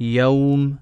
يوم